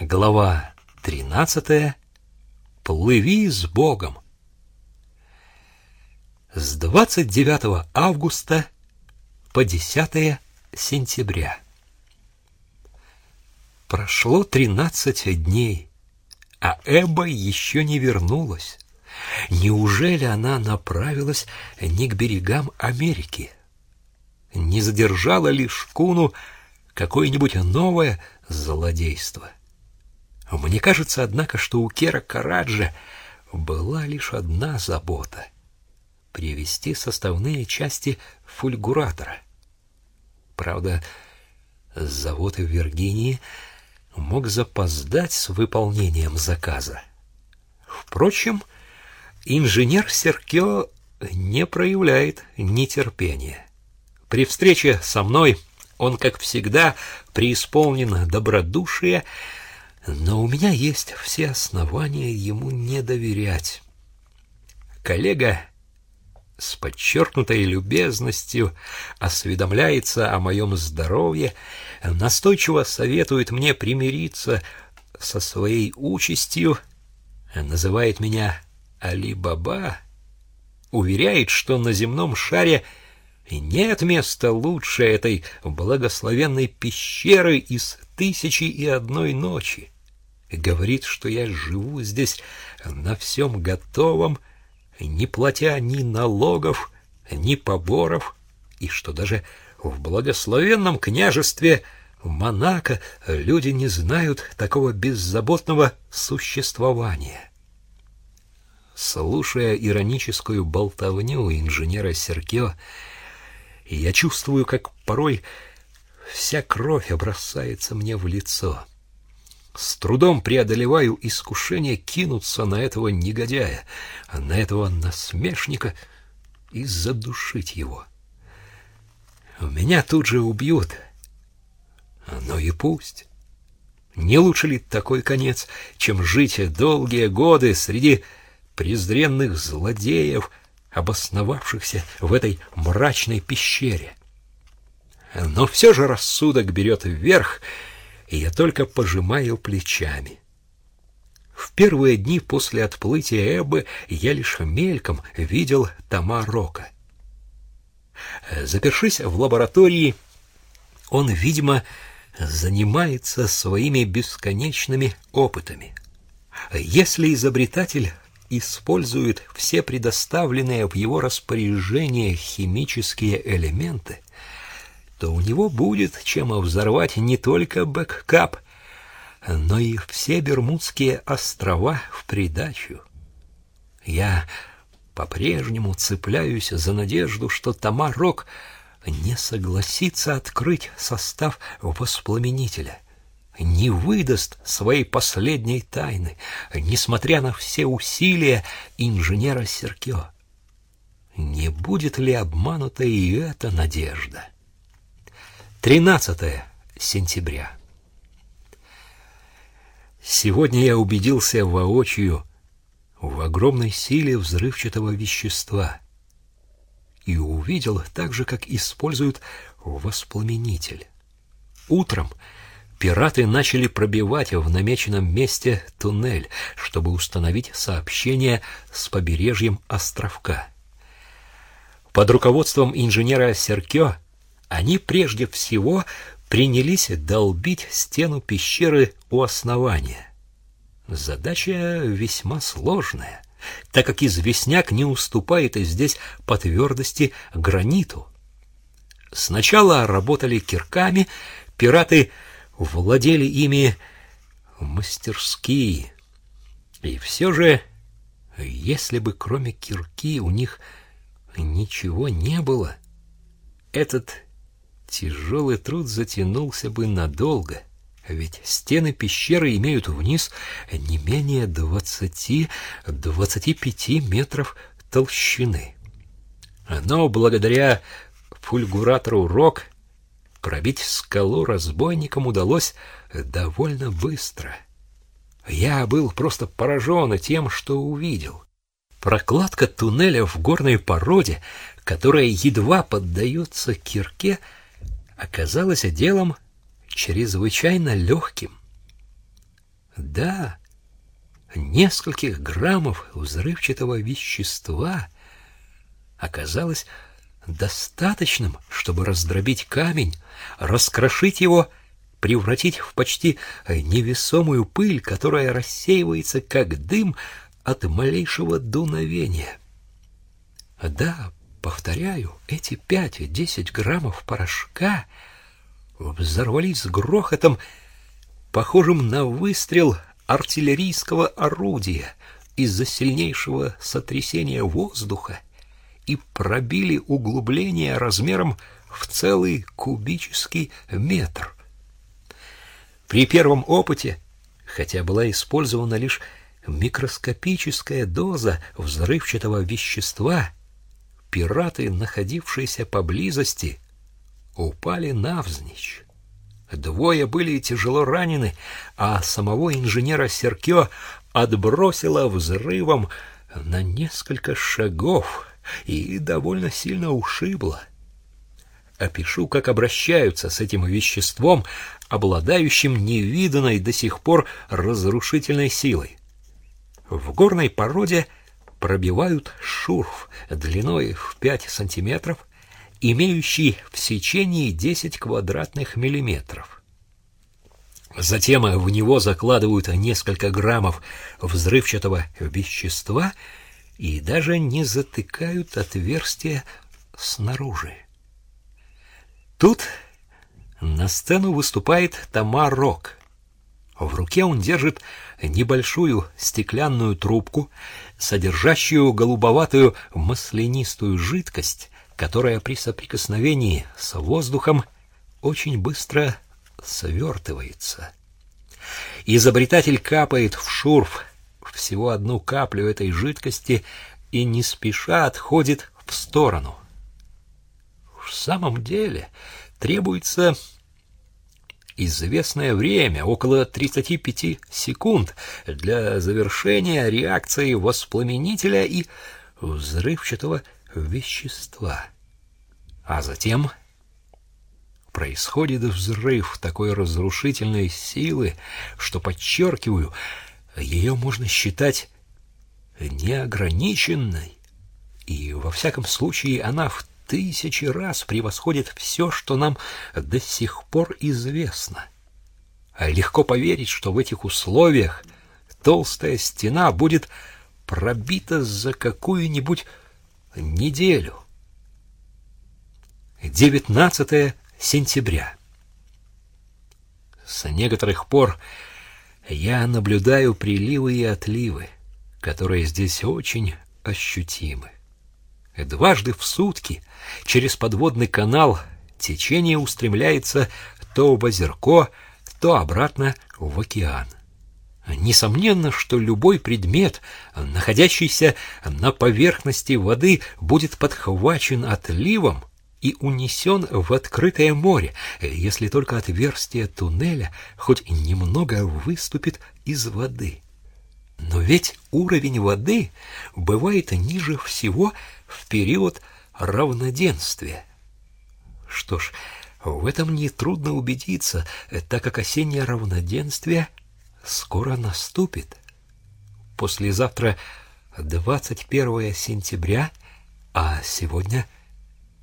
Глава 13. Плыви с Богом. С 29 августа по 10 сентября. Прошло 13 дней, а Эба еще не вернулась. Неужели она направилась не к берегам Америки? Не задержала ли шкуну какое-нибудь новое злодейство? Мне кажется, однако, что у Кера Караджа была лишь одна забота — привести составные части фульгуратора. Правда, завод в Виргинии мог запоздать с выполнением заказа. Впрочем, инженер Серкио не проявляет нетерпения. При встрече со мной он, как всегда, преисполнен добродушия но у меня есть все основания ему не доверять. Коллега с подчеркнутой любезностью осведомляется о моем здоровье, настойчиво советует мне примириться со своей участью, называет меня Али-Баба, уверяет, что на земном шаре нет места лучше этой благословенной пещеры из тысячи и одной ночи говорит, что я живу здесь на всем готовом, не платя ни налогов, ни поборов, и что даже в благословенном княжестве Монако люди не знают такого беззаботного существования. Слушая ироническую болтовню инженера Серкио, я чувствую, как порой вся кровь бросается мне в лицо. С трудом преодолеваю искушение кинуться на этого негодяя, на этого насмешника и задушить его. Меня тут же убьют. Но и пусть. Не лучше ли такой конец, чем жить долгие годы среди презренных злодеев, обосновавшихся в этой мрачной пещере? Но все же рассудок берет вверх, и я только пожимаю плечами. В первые дни после отплытия Эббы я лишь мельком видел тома Рока. Запершись в лаборатории, он, видимо, занимается своими бесконечными опытами. Если изобретатель использует все предоставленные в его распоряжение химические элементы, то у него будет чем взорвать не только бэккап, но и все Бермудские острова в придачу. Я по-прежнему цепляюсь за надежду, что Тамарок не согласится открыть состав воспламенителя, не выдаст своей последней тайны, несмотря на все усилия инженера Серкио. Не будет ли обманута и эта надежда? 13 сентября. Сегодня я убедился воочию в огромной силе взрывчатого вещества и увидел так же, как используют воспламенитель. Утром пираты начали пробивать в намеченном месте туннель, чтобы установить сообщение с побережьем островка. Под руководством инженера Серкё они прежде всего принялись долбить стену пещеры у основания. Задача весьма сложная, так как известняк не уступает здесь по твердости граниту. Сначала работали кирками, пираты владели ими мастерски. И все же, если бы кроме кирки у них ничего не было, этот Тяжелый труд затянулся бы надолго, ведь стены пещеры имеют вниз не менее двадцати-двадцати пяти метров толщины. Но благодаря фульгуратору Рок пробить скалу разбойникам удалось довольно быстро. Я был просто поражен тем, что увидел. Прокладка туннеля в горной породе, которая едва поддается кирке, — оказалось делом чрезвычайно легким. Да, нескольких граммов взрывчатого вещества оказалось достаточным, чтобы раздробить камень, раскрошить его, превратить в почти невесомую пыль, которая рассеивается как дым от малейшего дуновения. Да, повторяю, эти пять-десять граммов порошка взорвались с грохотом, похожим на выстрел артиллерийского орудия из-за сильнейшего сотрясения воздуха и пробили углубление размером в целый кубический метр. При первом опыте, хотя была использована лишь микроскопическая доза взрывчатого вещества, пираты, находившиеся поблизости, упали навзничь. Двое были тяжело ранены, а самого инженера Серкё отбросило взрывом на несколько шагов и довольно сильно ушибло. Опишу, как обращаются с этим веществом, обладающим невиданной до сих пор разрушительной силой. В горной породе пробивают шурф длиной в 5 сантиметров, имеющий в сечении 10 квадратных миллиметров. Затем в него закладывают несколько граммов взрывчатого вещества и даже не затыкают отверстие снаружи. Тут на сцену выступает Тамар Рок. В руке он держит небольшую стеклянную трубку, содержащую голубоватую маслянистую жидкость, которая при соприкосновении с воздухом очень быстро свертывается. Изобретатель капает в шурф всего одну каплю этой жидкости и не спеша отходит в сторону. В самом деле требуется известное время, около 35 секунд, для завершения реакции воспламенителя и взрывчатого вещества. А затем происходит взрыв такой разрушительной силы, что, подчеркиваю, ее можно считать неограниченной, и во всяком случае она в тысячи раз превосходит все, что нам до сих пор известно. Легко поверить, что в этих условиях толстая стена будет пробита за какую-нибудь неделю. 19 сентября. С некоторых пор я наблюдаю приливы и отливы, которые здесь очень ощутимы. Дважды в сутки через подводный канал течение устремляется то в озерко, то обратно в океан. Несомненно, что любой предмет, находящийся на поверхности воды, будет подхвачен отливом и унесен в открытое море, если только отверстие туннеля хоть немного выступит из воды. Но ведь уровень воды бывает ниже всего в период равноденствия. Что ж, в этом нетрудно убедиться, так как осеннее равноденствие скоро наступит. Послезавтра 21 сентября, а сегодня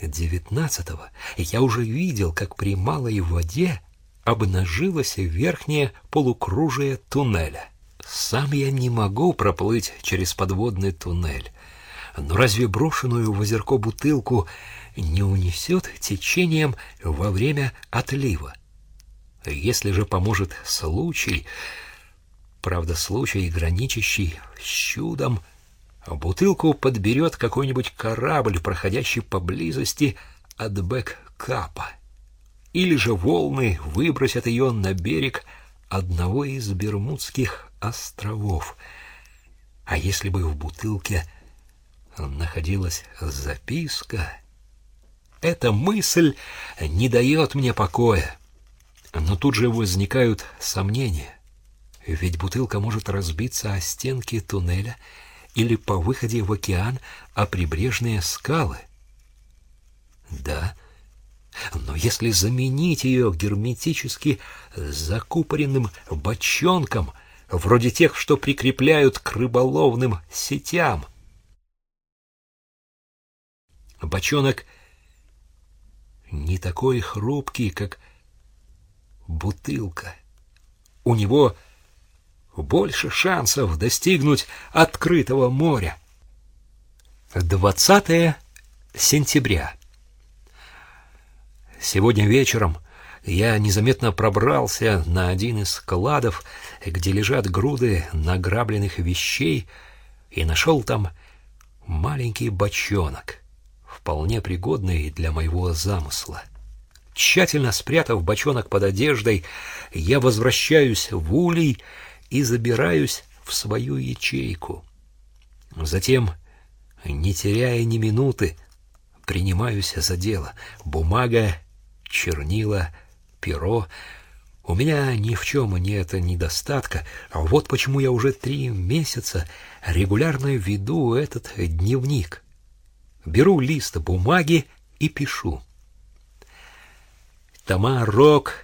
19 я уже видел, как при малой воде обнажилось верхнее полукружие туннеля. Сам я не могу проплыть через подводный туннель. Но разве брошенную в озерко бутылку не унесет течением во время отлива? Если же поможет случай, правда, случай, граничащий с чудом, бутылку подберет какой-нибудь корабль, проходящий поблизости от Бэк-Капа. Или же волны выбросят ее на берег одного из Бермудских островов. А если бы в бутылке находилась записка. Эта мысль не дает мне покоя. Но тут же возникают сомнения. Ведь бутылка может разбиться о стенки туннеля или по выходе в океан о прибрежные скалы. Да, но если заменить ее герметически закупоренным бочонком, вроде тех, что прикрепляют к рыболовным сетям. Бочонок не такой хрупкий, как бутылка. У него больше шансов достигнуть открытого моря. 20 сентября. Сегодня вечером я незаметно пробрался на один из складов, где лежат груды награбленных вещей, и нашел там маленький бочонок, вполне пригодный для моего замысла. Тщательно спрятав бочонок под одеждой, я возвращаюсь в улей и забираюсь в свою ячейку. Затем, не теряя ни минуты, принимаюсь за дело. Бумага, чернила, перо. У меня ни в чем нет недостатка, а вот почему я уже три месяца регулярно веду этот дневник. Беру лист бумаги и пишу. Тома Рок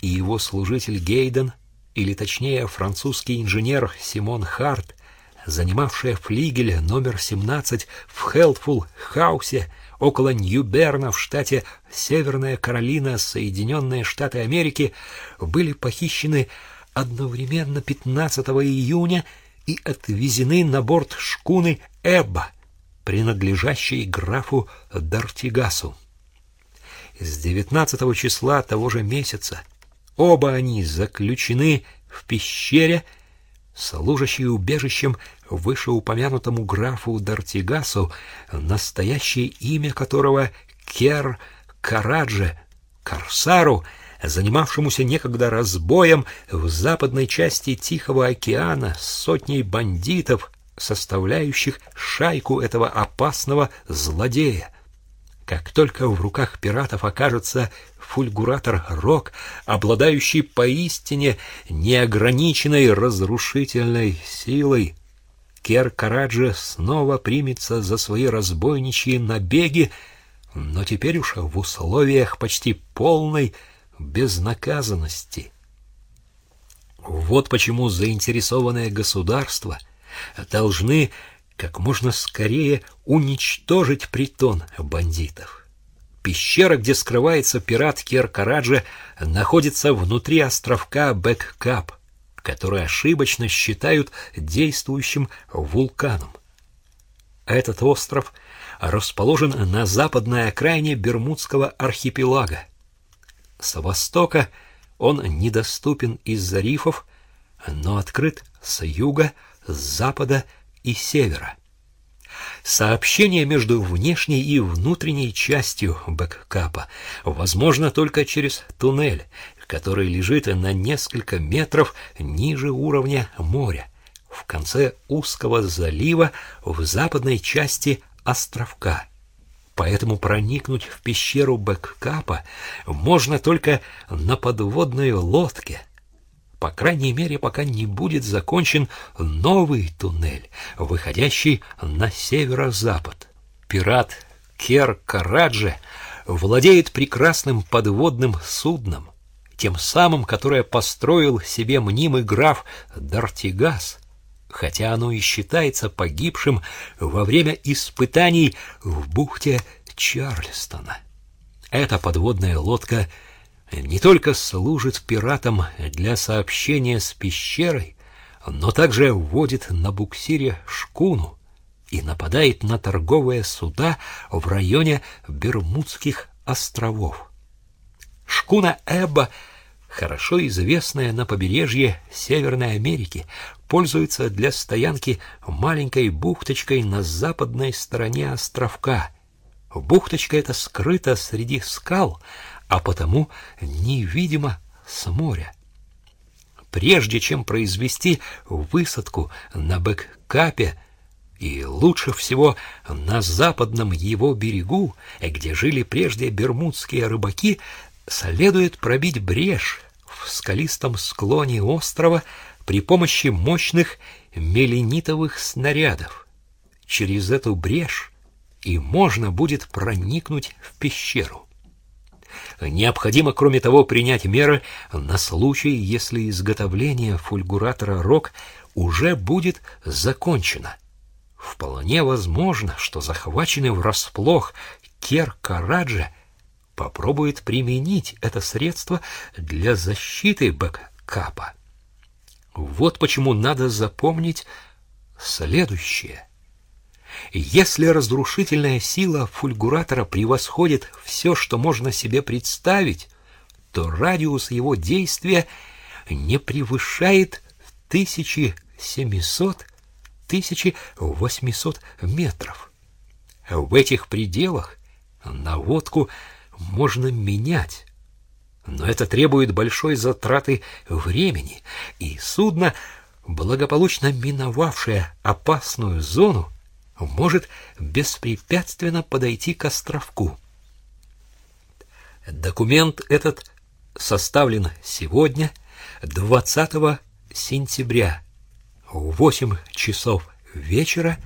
и его служитель Гейден или точнее французский инженер Симон Харт, занимавшая флигель номер 17 в Хелтфул Хаусе около Нью-Берна в штате Северная Каролина, Соединенные Штаты Америки, были похищены одновременно 15 июня и отвезены на борт шкуны Эбба, принадлежащей графу Дартигасу. С 19 числа того же месяца Оба они заключены в пещере, служащей убежищем вышеупомянутому графу Дартигасу, настоящее имя которого Кер Карадже, Корсару, занимавшемуся некогда разбоем в западной части Тихого океана с сотней бандитов, составляющих шайку этого опасного злодея. Как только в руках пиратов окажется фульгуратор Рок, обладающий поистине неограниченной разрушительной силой. Кер Караджи снова примется за свои разбойничьи набеги, но теперь уж в условиях почти полной безнаказанности. Вот почему заинтересованные государства должны как можно скорее уничтожить притон бандитов. Пещера, где скрывается пират Кер-Караджи, находится внутри островка Бэккап, который ошибочно считают действующим вулканом. Этот остров расположен на западной окраине Бермудского архипелага. С востока он недоступен из-за рифов, но открыт с юга, с запада и севера. Сообщение между внешней и внутренней частью бэккапа возможно только через туннель, который лежит на несколько метров ниже уровня моря, в конце узкого залива в западной части островка. Поэтому проникнуть в пещеру бэккапа можно только на подводной лодке – по крайней мере, пока не будет закончен новый туннель, выходящий на северо-запад. Пират Кер Караджи владеет прекрасным подводным судном, тем самым, которое построил себе мнимый граф Дартигас, хотя оно и считается погибшим во время испытаний в бухте Чарльстона. Эта подводная лодка — не только служит пиратам для сообщения с пещерой, но также вводит на буксире шкуну и нападает на торговые суда в районе Бермудских островов. Шкуна Эбба, хорошо известная на побережье Северной Америки, пользуется для стоянки маленькой бухточкой на западной стороне островка. Бухточка эта скрыта среди скал, а потому невидимо с моря. Прежде чем произвести высадку на Бэккапе, и лучше всего на западном его берегу, где жили прежде бермудские рыбаки, следует пробить брешь в скалистом склоне острова при помощи мощных меленитовых снарядов. Через эту брешь и можно будет проникнуть в пещеру. Необходимо, кроме того, принять меры на случай, если изготовление фульгуратора РОК уже будет закончено. Вполне возможно, что захваченный врасплох Кер Караджа попробует применить это средство для защиты бэккапа. Вот почему надо запомнить следующее. Если разрушительная сила фульгуратора превосходит все, что можно себе представить, то радиус его действия не превышает 1700-1800 метров. В этих пределах наводку можно менять, но это требует большой затраты времени, и судно, благополучно миновавшее опасную зону, может беспрепятственно подойти к островку. Документ этот составлен сегодня, 20 сентября, в 8 часов вечера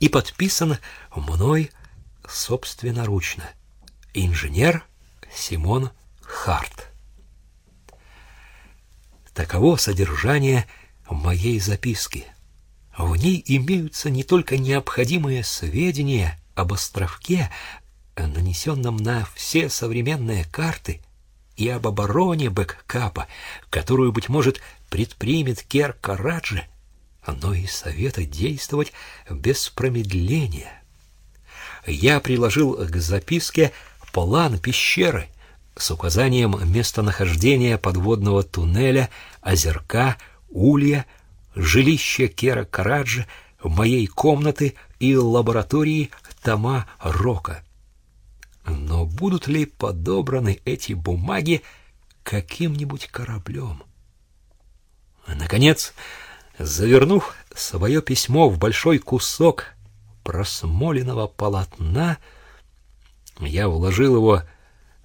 и подписан мной собственноручно. Инженер Симон Харт. Таково содержание моей записки. В ней имеются не только необходимые сведения об островке, нанесенном на все современные карты, и об обороне Бэккапа, которую, быть может, предпримет Кер Караджи, но и совета действовать без промедления. Я приложил к записке план пещеры с указанием местонахождения подводного туннеля, озерка, улья, жилища Кера Караджи, моей комнаты и лаборатории Тома Рока. Но будут ли подобраны эти бумаги каким-нибудь кораблем? Наконец, завернув свое письмо в большой кусок просмоленного полотна, я вложил его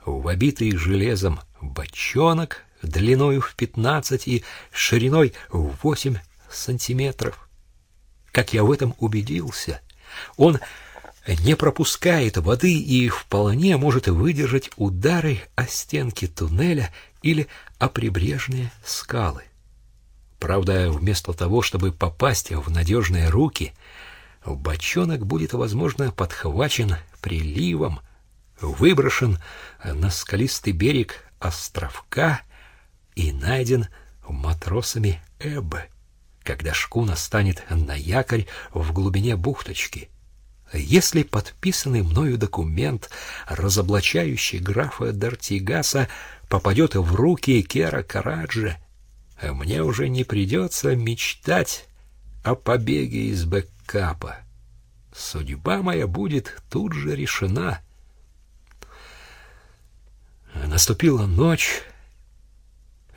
в обитый железом бочонок длиною в пятнадцать и шириной в восемь сантиметров. Как я в этом убедился, он не пропускает воды и вполне может выдержать удары о стенки туннеля или о прибрежные скалы. Правда, вместо того, чтобы попасть в надежные руки, бочонок будет, возможно, подхвачен приливом, выброшен на скалистый берег островка и найден матросами Эббы когда шкуна станет на якорь в глубине бухточки. Если подписанный мною документ, разоблачающий графа Дартигаса, попадет в руки Кера Караджа, мне уже не придется мечтать о побеге из бэккапа. Судьба моя будет тут же решена. Наступила ночь,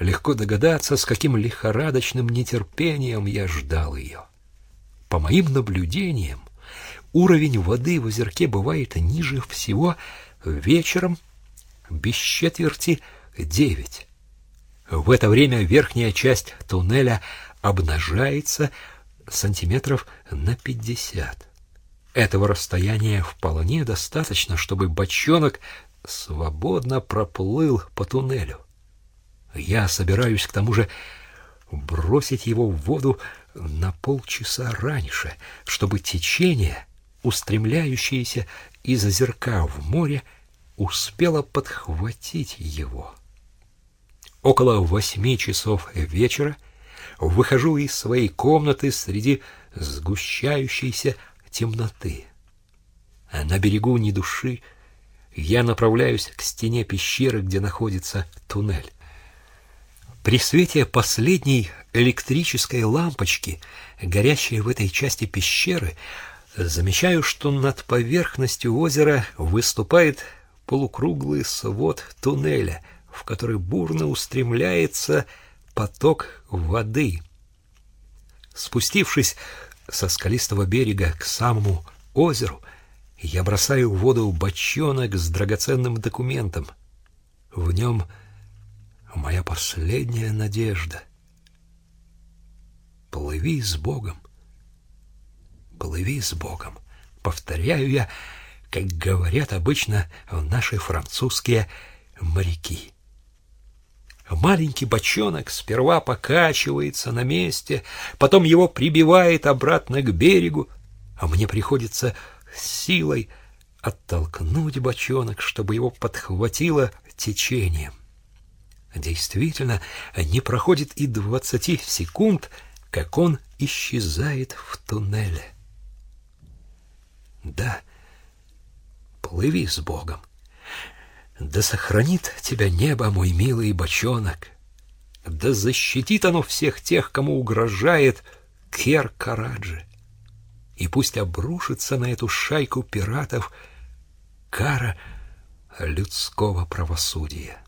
Легко догадаться, с каким лихорадочным нетерпением я ждал ее. По моим наблюдениям, уровень воды в озерке бывает ниже всего вечером без четверти девять. В это время верхняя часть туннеля обнажается сантиметров на пятьдесят. Этого расстояния вполне достаточно, чтобы бочонок свободно проплыл по туннелю. Я собираюсь к тому же бросить его в воду на полчаса раньше, чтобы течение, устремляющееся из озерка в море, успело подхватить его. Около восьми часов вечера выхожу из своей комнаты среди сгущающейся темноты. На берегу ни души я направляюсь к стене пещеры, где находится туннель. При свете последней электрической лампочки, горящей в этой части пещеры, замечаю, что над поверхностью озера выступает полукруглый свод туннеля, в который бурно устремляется поток воды. Спустившись со скалистого берега к самому озеру, я бросаю в воду бочонок с драгоценным документом. В нем — моя последняя надежда. Плыви с Богом, плыви с Богом. Повторяю я, как говорят обычно наши французские моряки. Маленький бочонок сперва покачивается на месте, потом его прибивает обратно к берегу, а мне приходится силой оттолкнуть бочонок, чтобы его подхватило течением. Действительно, не проходит и двадцати секунд, как он исчезает в туннеле. Да, плыви с Богом. Да сохранит тебя небо, мой милый бочонок. Да защитит оно всех тех, кому угрожает Кер-Караджи. И пусть обрушится на эту шайку пиратов кара людского правосудия.